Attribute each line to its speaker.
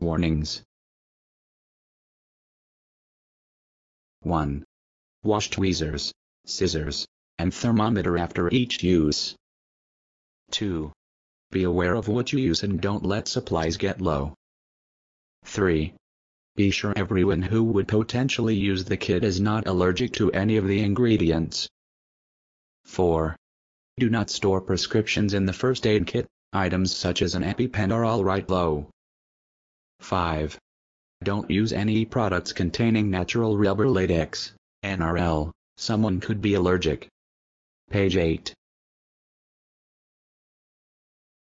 Speaker 1: Warnings 1. Wash tweezers, scissors, and thermometer after each use. 2. Be aware of what you use and don't let supplies get low. 3. Be sure everyone who would potentially use the kit is not allergic to any of the ingredients. 4. Do not store prescriptions in the first aid kit, items such as an EpiPen are alright though. 5. Don't use any products containing natural rubber latex, NRL, someone could be allergic. Page 8.